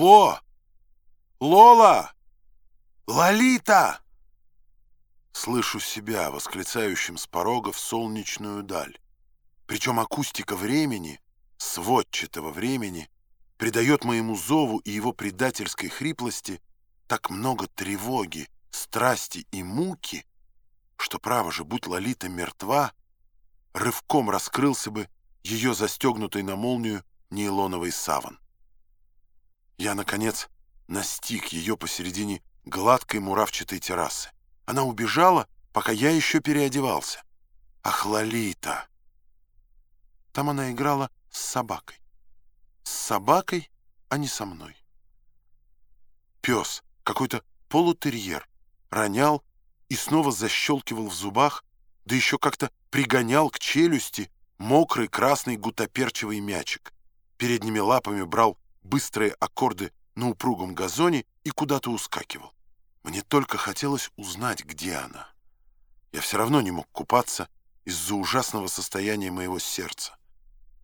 Ло! Лола! Лолита! Слышу себя, восклицающим с порога в солнечную даль. Причем акустика времени, сводчатого времени, придает моему зову и его предательской хриплости так много тревоги, страсти и муки, что, право же, будь Лолита мертва, рывком раскрылся бы ее застегнутый на молнию нейлоновый саван. Я, наконец, настиг ее посередине гладкой муравчатой террасы. Она убежала, пока я еще переодевался. Ах, Лолита! Там она играла с собакой. С собакой, а не со мной. Пес, какой-то полутерьер, ронял и снова защелкивал в зубах, да еще как-то пригонял к челюсти мокрый красный гутоперчивый мячик. Передними лапами брал быстрые аккорды на упругом газоне и куда-то ускакивал. Мне только хотелось узнать, где она. Я все равно не мог купаться из-за ужасного состояния моего сердца.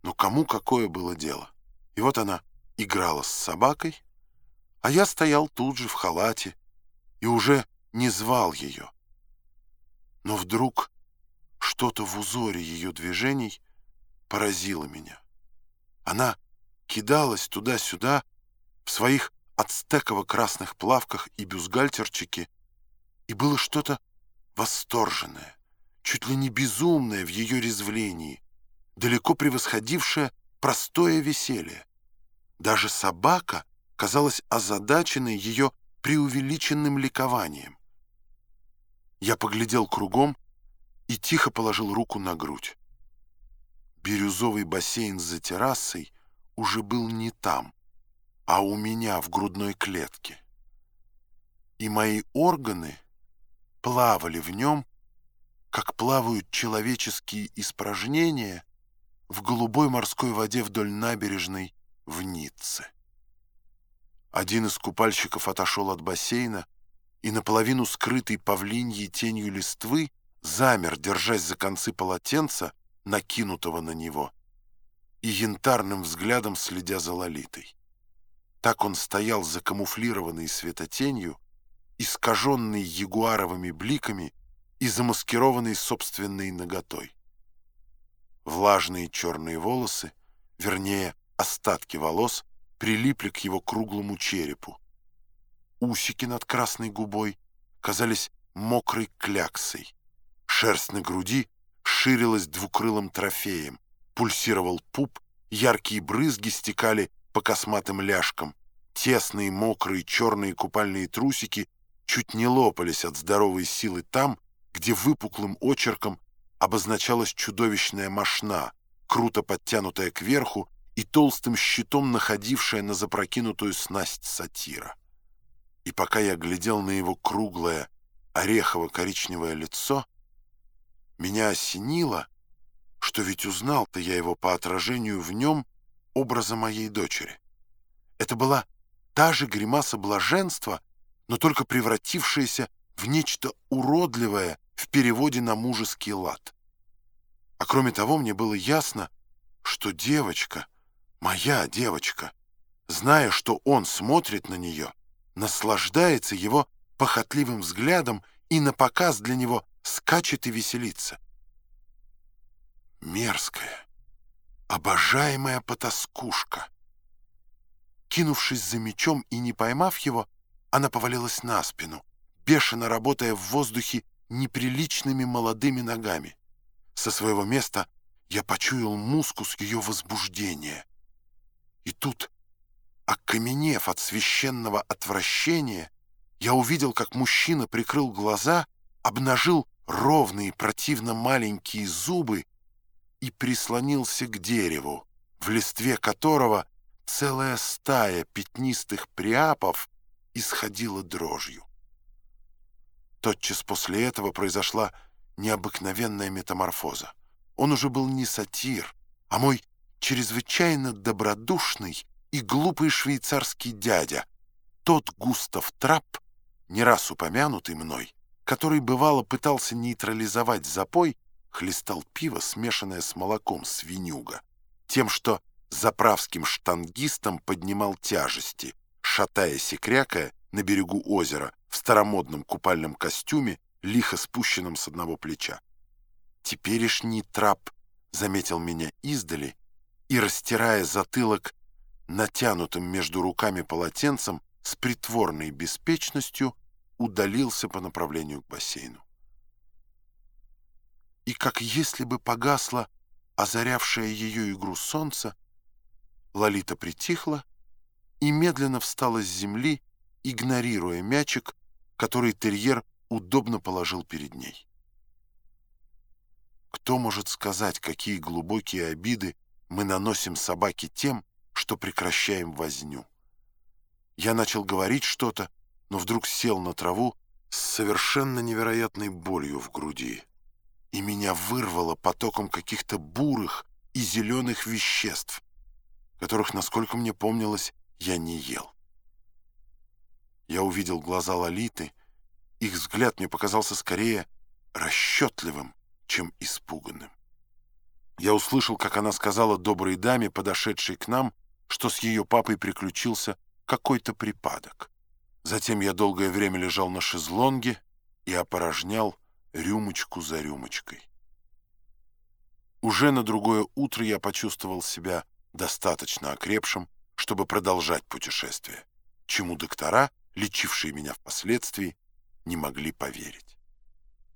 Но кому какое было дело? И вот она играла с собакой, а я стоял тут же в халате и уже не звал ее. Но вдруг что-то в узоре ее движений поразило меня. Она кидалась туда-сюда в своих ацтеково-красных плавках и бюстгальтерчике, и было что-то восторженное, чуть ли не безумное в ее резвлении, далеко превосходившее простое веселье. Даже собака казалась озадаченной ее преувеличенным ликованием. Я поглядел кругом и тихо положил руку на грудь. Бирюзовый бассейн за террасой уже был не там, а у меня в грудной клетке. И мои органы плавали в нем, как плавают человеческие испражнения в голубой морской воде вдоль набережной в Ницце. Один из купальщиков отошел от бассейна и наполовину скрытый павлиньей тенью листвы замер, держась за концы полотенца, накинутого на него, и янтарным взглядом следя за Лолитой. Так он стоял закамуфлированный светотенью, искаженный ягуаровыми бликами и замаскированный собственной наготой. Влажные черные волосы, вернее, остатки волос, прилипли к его круглому черепу. Усики над красной губой казались мокрой кляксой. Шерсть на груди ширилась двукрылым трофеем. Пульсировал пуп, яркие брызги стекали по косматым ляжкам. Тесные, мокрые, черные купальные трусики чуть не лопались от здоровой силы там, где выпуклым очерком обозначалась чудовищная мошна, круто подтянутая кверху и толстым щитом находившая на запрокинутую снасть сатира. И пока я глядел на его круглое, орехово-коричневое лицо, меня осенило, что ведь узнал-то я его по отражению в нем образа моей дочери. Это была та же гримаса блаженства, но только превратившаяся в нечто уродливое в переводе на мужеский лад. А кроме того, мне было ясно, что девочка, моя девочка, зная, что он смотрит на нее, наслаждается его похотливым взглядом и на показ для него скачет и веселится. Мерзкая, обожаемая потаскушка. Кинувшись за мечом и не поймав его, она повалилась на спину, бешено работая в воздухе неприличными молодыми ногами. Со своего места я почуял мускус ее возбуждения. И тут, окаменев от священного отвращения, я увидел, как мужчина прикрыл глаза, обнажил ровные противно маленькие зубы и прислонился к дереву, в листве которого целая стая пятнистых приапов исходила дрожью. Тотчас после этого произошла необыкновенная метаморфоза. Он уже был не сатир, а мой чрезвычайно добродушный и глупый швейцарский дядя, тот Густав Трап, не раз упомянутый мной, который, бывало, пытался нейтрализовать запой, хлестал пиво, смешанное с молоком свинюга, тем, что заправским штангистом поднимал тяжести, шатаясь и крякая, на берегу озера в старомодном купальном костюме, лихо спущенном с одного плеча. «Теперешний трап», — заметил меня издали, и, растирая затылок натянутым между руками полотенцем, с притворной беспечностью удалился по направлению к бассейну. Как если бы погасло озарявшее ее игру солнце, Лолита притихла и медленно встала с земли, игнорируя мячик, который терьер удобно положил перед ней. Кто может сказать, какие глубокие обиды мы наносим собаке тем, что прекращаем возню? Я начал говорить что-то, но вдруг сел на траву с совершенно невероятной болью в груди, и меня вырвало потоком каких-то бурых и зеленых веществ, которых, насколько мне помнилось, я не ел. Я увидел глаза Лолиты, их взгляд мне показался скорее расчетливым, чем испуганным. Я услышал, как она сказала доброй даме, подошедшей к нам, что с ее папой приключился какой-то припадок. Затем я долгое время лежал на шезлонге и опорожнял рюмочку за рюмочкой. Уже на другое утро я почувствовал себя достаточно окрепшим, чтобы продолжать путешествие, чему доктора, лечившие меня впоследствии, не могли поверить.